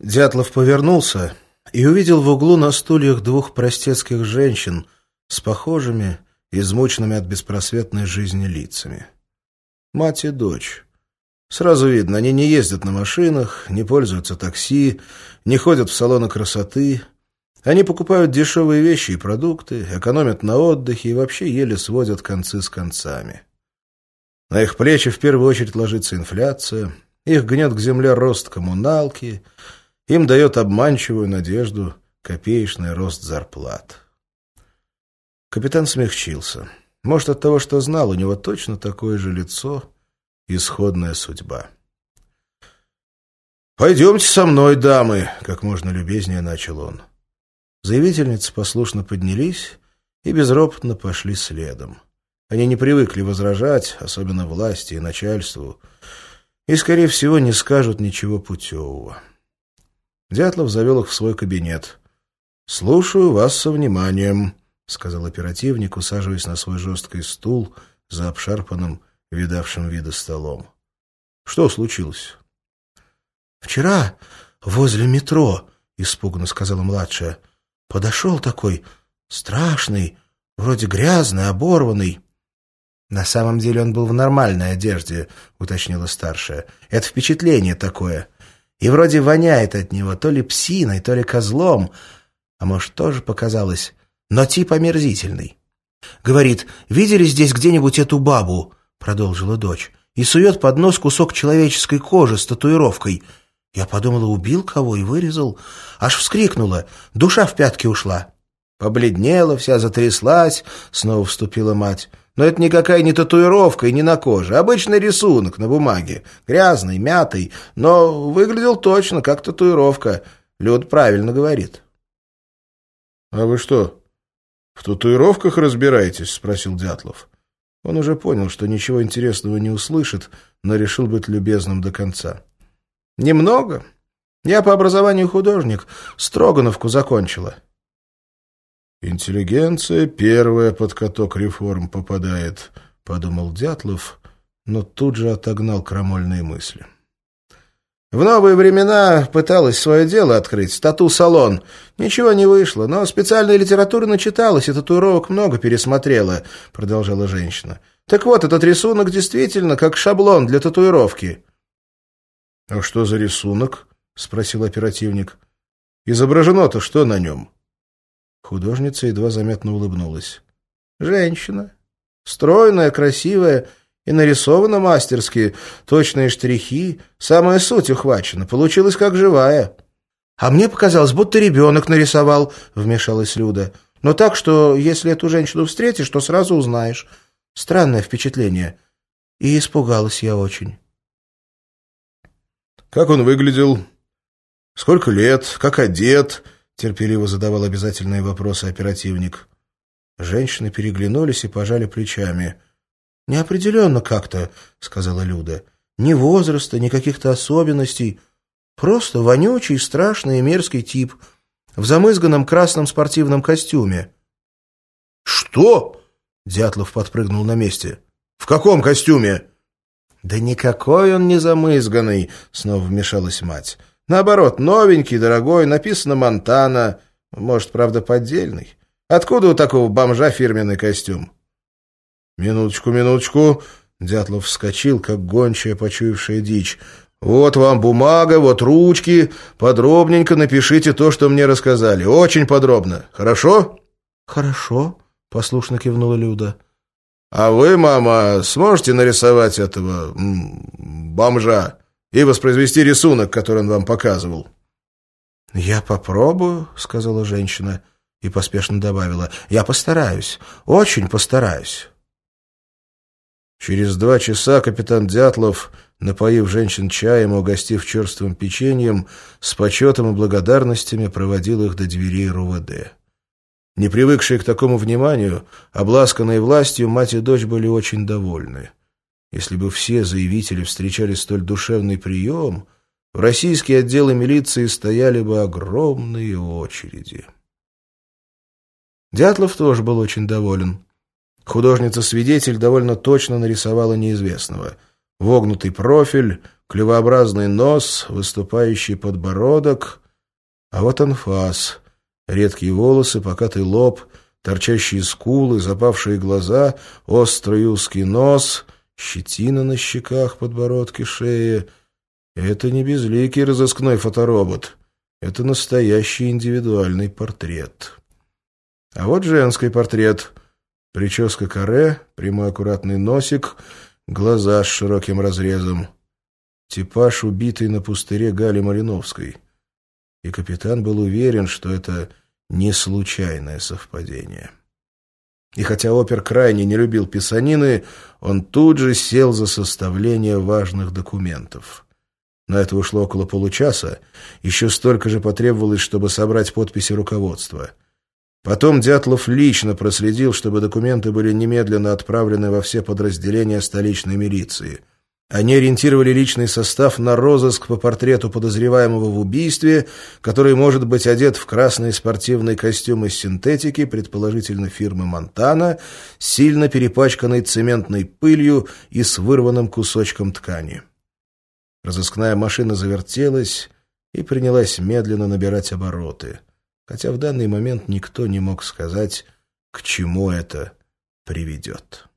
Дятлов повернулся и увидел в углу на стульях двух простецких женщин с похожими, измученными от беспросветной жизни лицами. Мать и дочь. Сразу видно, они не ездят на машинах, не пользуются такси, не ходят в салоны красоты. Они покупают дешевые вещи и продукты, экономят на отдыхе и вообще еле сводят концы с концами. На их плечи в первую очередь ложится инфляция, их гнет к земле рост коммуналки — им дает обманчивую надежду копеечный рост зарплат. Капитан смягчился. Может, от того, что знал, у него точно такое же лицо, исходная судьба. «Пойдемте со мной, дамы», — как можно любезнее начал он. Заявительницы послушно поднялись и безропотно пошли следом. Они не привыкли возражать, особенно власти и начальству, и, скорее всего, не скажут ничего путевого. Дятлов завел их в свой кабинет. «Слушаю вас со вниманием», — сказал оперативник, усаживаясь на свой жесткий стул за обшарпанным, видавшим виды столом. «Что случилось?» «Вчера возле метро», — испуганно сказала младшая, — «подошел такой страшный, вроде грязный, оборванный». «На самом деле он был в нормальной одежде», — уточнила старшая. «Это впечатление такое». И вроде воняет от него то ли псиной, то ли козлом, а может, тоже показалось, но тип омерзительный. Говорит, видели здесь где-нибудь эту бабу, продолжила дочь, и сует под нос кусок человеческой кожи с татуировкой. Я подумала, убил кого и вырезал. Аж вскрикнула, душа в пятки ушла. Побледнела вся, затряслась, снова вступила мать. Но это никакая не татуировка и не на коже. Обычный рисунок на бумаге. Грязный, мятый, но выглядел точно, как татуировка. Люд правильно говорит. — А вы что, в татуировках разбираетесь? — спросил Дятлов. Он уже понял, что ничего интересного не услышит, но решил быть любезным до конца. — Немного. Я по образованию художник. Строгановку закончила. — «Интеллигенция первая под каток реформ попадает», — подумал Дятлов, но тут же отогнал крамольные мысли. В новые времена пыталась свое дело открыть, тату-салон. Ничего не вышло, но специальной литературы начиталась и татуировок много пересмотрела, — продолжала женщина. Так вот, этот рисунок действительно как шаблон для татуировки. — А что за рисунок? — спросил оперативник. — Изображено-то что на нем? — Художница едва заметно улыбнулась. «Женщина. Стройная, красивая и нарисована мастерски. Точные штрихи. Самая суть ухвачена. Получилась как живая». «А мне показалось, будто ребенок нарисовал», — вмешалась Люда. «Но так, что если эту женщину встретишь, то сразу узнаешь. Странное впечатление. И испугалась я очень». «Как он выглядел? Сколько лет? Как одет?» Терпеливо задавал обязательные вопросы оперативник. Женщины переглянулись и пожали плечами. «Неопределенно как-то», — сказала Люда. «Ни возраста, ни каких-то особенностей. Просто вонючий, страшный и мерзкий тип. В замызганном красном спортивном костюме». «Что?» — Дятлов подпрыгнул на месте. «В каком костюме?» «Да никакой он не замызганный», — снова вмешалась мать. Наоборот, новенький, дорогой, написано «Монтана». Может, правда, поддельный. Откуда у такого бомжа фирменный костюм? Минуточку, минуточку. Дятлов вскочил, как гончая, почуявшая дичь. «Вот вам бумага, вот ручки. Подробненько напишите то, что мне рассказали. Очень подробно. Хорошо?» «Хорошо», — послушно кивнула Люда. «А вы, мама, сможете нарисовать этого бомжа?» И воспроизвести рисунок, который он вам показывал. «Я попробую», — сказала женщина и поспешно добавила. «Я постараюсь, очень постараюсь». Через два часа капитан Дятлов, напоив женщин чаем и угостив черствым печеньем, с почетом и благодарностями проводил их до дверей РУВД. Не привыкшие к такому вниманию, обласканные властью, мать и дочь были очень довольны. Если бы все заявители встречали столь душевный прием, в российские отделы милиции стояли бы огромные очереди. Дятлов тоже был очень доволен. Художница-свидетель довольно точно нарисовала неизвестного. Вогнутый профиль, клювообразный нос, выступающий подбородок. А вот анфас. Редкие волосы, покатый лоб, торчащие скулы, запавшие глаза, острый узкий нос, щетина на щеках, подбородке, шее. Это не безликий разыскной фоторобот. Это настоящий индивидуальный портрет. А вот женский портрет. Прическа каре, прямой аккуратный носик, глаза с широким разрезом. Типаж, убитый на пустыре Гали Малиновской. И капитан был уверен, что это не случайное совпадение. И хотя опер крайне не любил писанины, он тут же сел за составление важных документов. На это ушло около получаса, еще столько же потребовалось, чтобы собрать подписи руководства — Потом Дятлов лично проследил, чтобы документы были немедленно отправлены во все подразделения столичной милиции. Они ориентировали личный состав на розыск по портрету подозреваемого в убийстве, который может быть одет в красный спортивный костюм из синтетики, предположительно фирмы «Монтана», сильно перепачканный цементной пылью и с вырванным кусочком ткани. Разыскная машина завертелась и принялась медленно набирать обороты хотя в данный момент никто не мог сказать, к чему это приведет.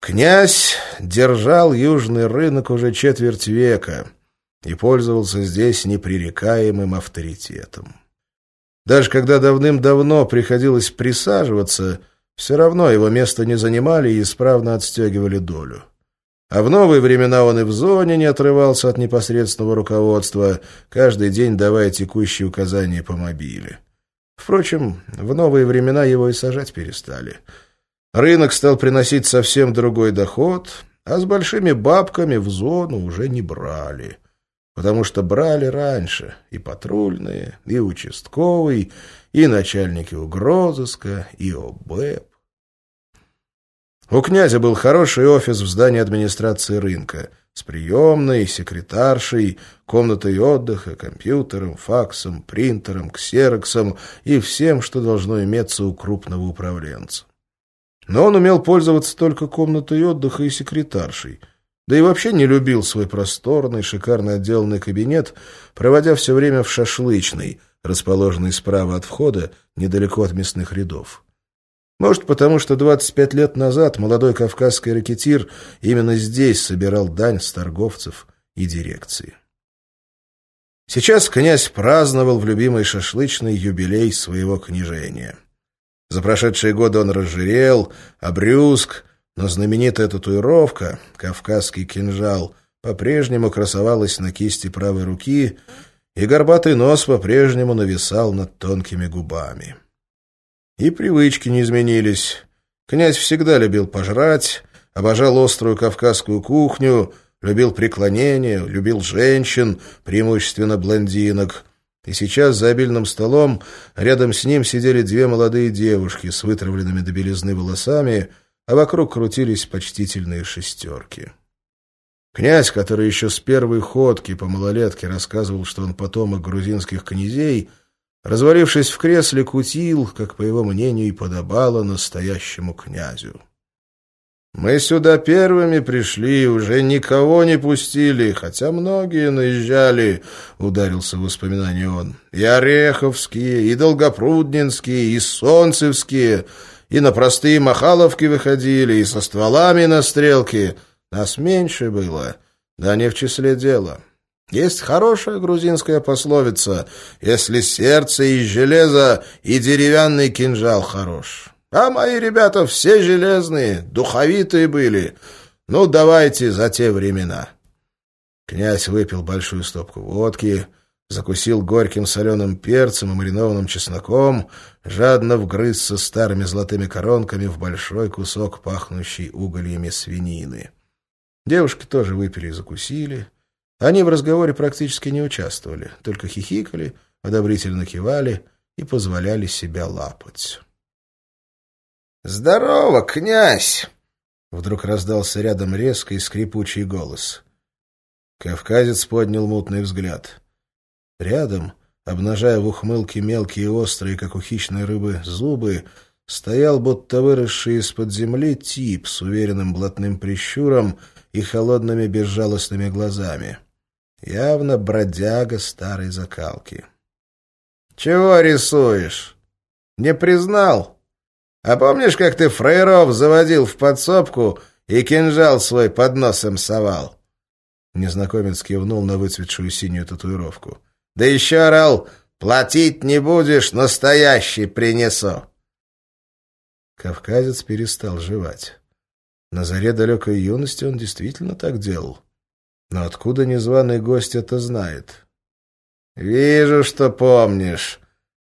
Князь держал южный рынок уже четверть века и пользовался здесь непререкаемым авторитетом. Даже когда давным-давно приходилось присаживаться, все равно его место не занимали и исправно отстегивали долю. А в новые времена он и в зоне не отрывался от непосредственного руководства, каждый день давая текущие указания по мобиле. Впрочем, в новые времена его и сажать перестали. Рынок стал приносить совсем другой доход, а с большими бабками в зону уже не брали. Потому что брали раньше и патрульные, и участковый, и начальники угрозыска, и ОБЭП. У князя был хороший офис в здании администрации рынка с приемной, секретаршей, комнатой отдыха, компьютером, факсом, принтером, ксероксом и всем, что должно иметься у крупного управленца. Но он умел пользоваться только комнатой отдыха и секретаршей, да и вообще не любил свой просторный, шикарно отделанный кабинет, проводя все время в шашлычной, расположенной справа от входа, недалеко от мясных рядов. Может, потому что 25 лет назад молодой кавказский ракетир именно здесь собирал дань с торговцев и дирекции. Сейчас князь праздновал в любимой шашлычной юбилей своего княжения. За прошедшие годы он разжирел, обрюзг, но знаменитая татуировка, кавказский кинжал, по-прежнему красовалась на кисти правой руки, и горбатый нос по-прежнему нависал над тонкими губами. И привычки не изменились. Князь всегда любил пожрать, обожал острую кавказскую кухню, любил преклонение, любил женщин, преимущественно блондинок. И сейчас за обильным столом рядом с ним сидели две молодые девушки с вытравленными до белизны волосами, а вокруг крутились почтительные шестерки. Князь, который еще с первой ходки по малолетке рассказывал, что он потомок грузинских князей, развалившись в кресле, кутил, как, по его мнению, и подобало настоящему князю. «Мы сюда первыми пришли, уже никого не пустили, хотя многие наезжали», — ударился в воспоминания он. «И Ореховские, и Долгопруднинские, и Солнцевские, и на простые Махаловки выходили, и со стволами на стрелке. Нас меньше было, да не в числе дела». Есть хорошая грузинская пословица «Если сердце из железа, и деревянный кинжал хорош». А мои ребята все железные, духовитые были. Ну, давайте за те времена. Князь выпил большую стопку водки, закусил горьким соленым перцем и маринованным чесноком, жадно вгрызся старыми золотыми коронками в большой кусок пахнущей угольями свинины. Девушки тоже выпили и закусили — они в разговоре практически не участвовали, только хихикали, одобрительно кивали и позволяли себя лапать. «Здорово, князь!» Вдруг раздался рядом резкий скрипучий голос. Кавказец поднял мутный взгляд. Рядом, обнажая в ухмылке мелкие острые, как у хищной рыбы, зубы, стоял, будто выросший из-под земли, тип с уверенным блатным прищуром и холодными безжалостными глазами. Явно бродяга старой закалки. «Чего рисуешь? Не признал? А помнишь, как ты фрейров заводил в подсобку и кинжал свой под носом совал?» Незнакомец кивнул на выцветшую синюю татуировку. «Да еще орал, платить не будешь, настоящий принесу!» Кавказец перестал жевать. На заре далекой юности он действительно так делал. Но откуда незваный гость это знает? «Вижу, что помнишь».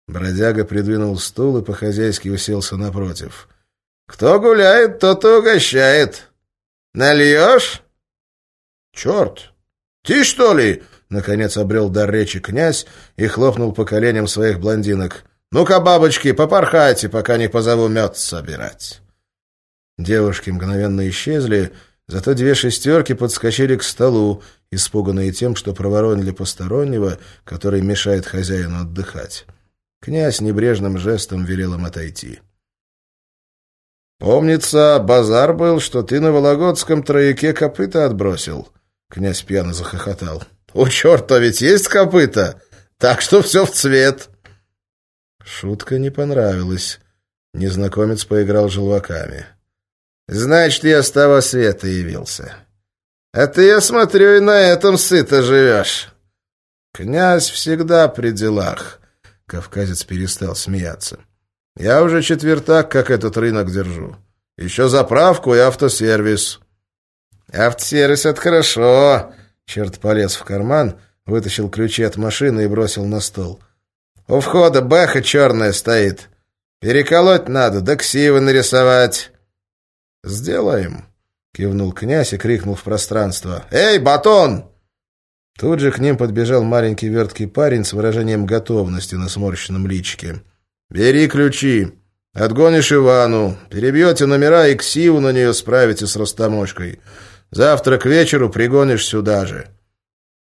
Бродяга придвинул стул и по-хозяйски уселся напротив. «Кто гуляет, тот и угощает. Нальешь?» «Черт! Ты, что ли?» Наконец обрел дар речи князь и хлопнул по коленям своих блондинок. «Ну-ка, бабочки, попорхайте, пока не позову мед собирать». Девушки мгновенно исчезли, зато две шестерки подскочили к столу, испуганные тем, что проворонили постороннего, который мешает хозяину отдыхать. Князь небрежным жестом велел им отойти. «Помнится, базар был, что ты на Вологодском трояке копыта отбросил», — князь пьяно захохотал. «У черта ведь есть копыта, так что все в цвет». Шутка не понравилась. Незнакомец поиграл желваками. «Значит, я с того света явился. А ты, я смотрю, и на этом сыто живешь». «Князь всегда при делах», — кавказец перестал смеяться. «Я уже четвертак, как этот рынок держу. Еще заправку и автосервис». «Автосервис — это хорошо», — черт полез в карман, вытащил ключи от машины и бросил на стол. У входа бэха черная стоит. Переколоть надо, да ксивы нарисовать. Сделаем, кивнул князь и крикнул в пространство. Эй, батон! Тут же к ним подбежал маленький верткий парень с выражением готовности на сморщенном личике. «Бери ключи. Отгонишь Ивану. Перебьете номера и ксиву на нее справите с растаможкой. Завтра к вечеру пригонишь сюда же».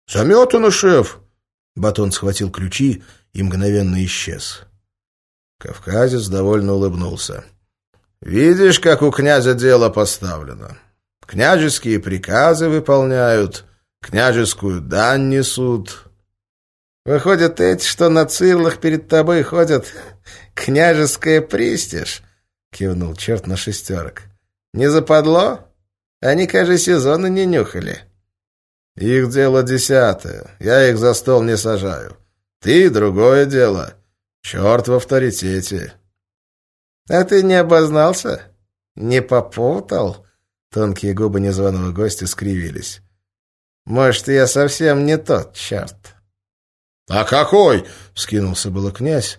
«Заметано, шеф!» Батон схватил ключи и мгновенно исчез. Кавказец довольно улыбнулся. «Видишь, как у князя дело поставлено. Княжеские приказы выполняют, княжескую дань несут». «Выходят, эти, что на цирлах перед тобой ходят, княжеская пристиж?» — кивнул черт на шестерок. «Не западло? Они, кажется, сезона не нюхали». «Их дело десятое. Я их за стол не сажаю. Ты — другое дело. Черт в авторитете. А ты не обознался? Не попутал? Тонкие губы незваного гостя скривились. Может, я совсем не тот черт. А какой? Вскинулся было князь,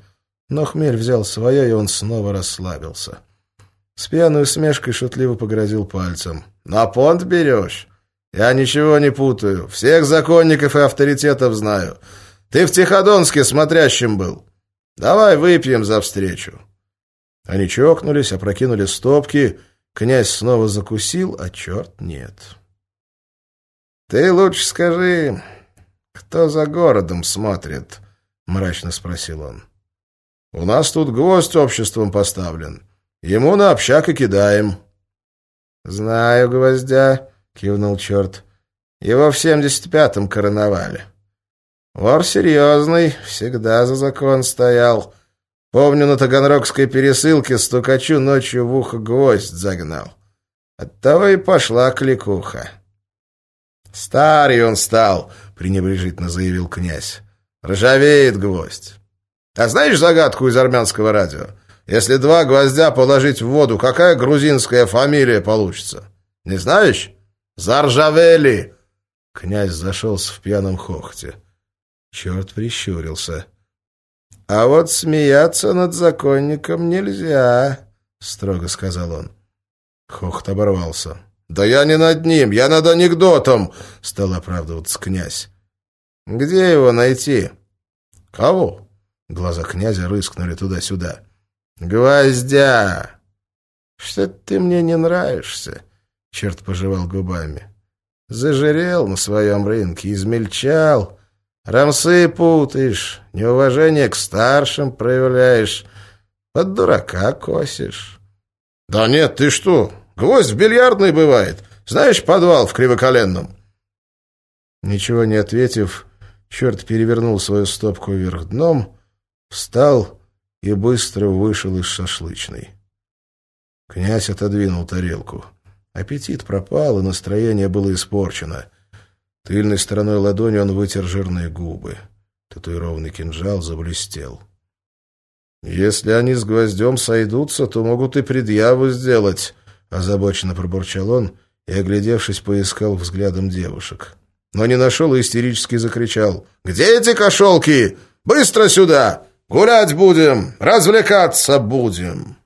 но хмель взял свое, и он снова расслабился. С пьяной усмешкой шутливо погрозил пальцем. «На понт берешь? Я ничего не путаю. Всех законников и авторитетов знаю. Ты в Тиходонске смотрящим был. Давай выпьем за встречу». Они чокнулись, опрокинули стопки. Князь снова закусил, а черт нет. «Ты лучше скажи, кто за городом смотрит?» — мрачно спросил он. «У нас тут гвоздь обществом поставлен. Ему на общак и кидаем». «Знаю гвоздя», — кивнул черт. «Его в семьдесят пятом короновали». Вор серьезный, всегда за закон стоял. Помню, на Таганрогской пересылке стукачу ночью в ухо гвоздь загнал. Оттого и пошла кликуха. «Старый он стал», — пренебрежительно заявил князь. «Ржавеет гвоздь. А знаешь загадку из армянского радио? Если два гвоздя положить в воду, какая грузинская фамилия получится? Не знаешь? Заржавели!» Князь зашелся в пьяном хохте. Черт прищурился. «А вот смеяться над законником нельзя», — строго сказал он. Хохот оборвался. «Да я не над ним, я над анекдотом», — стал оправдываться князь. «Где его найти?» «Кого?» Глаза князя рыскнули туда-сюда. «Гвоздя!» «Что ты мне не нравишься?» Черт пожевал губами. «Зажирел на своем рынке, измельчал, Рамсы путаешь, неуважение к старшим проявляешь, под дурака косишь. — Да нет, ты что, гвоздь в бильярдной бывает, Знаешь подвал в Кривоколенном?» Ничего не ответив, черт перевернул свою стопку вверх дном, встал и быстро вышел из шашлычной. Князь отодвинул тарелку. Аппетит пропал, и настроение было испорчено. Тыльной стороной ладони он вытер жирные губы. Татуированный кинжал заблестел. «Если они с гвоздем сойдутся, то могут и предъяву сделать», — озабоченно пробурчал он и, оглядевшись, поискал взглядом девушек. Но не нашел и истерически закричал. «Где эти кошелки? Быстро сюда! Гулять будем, развлекаться будем!»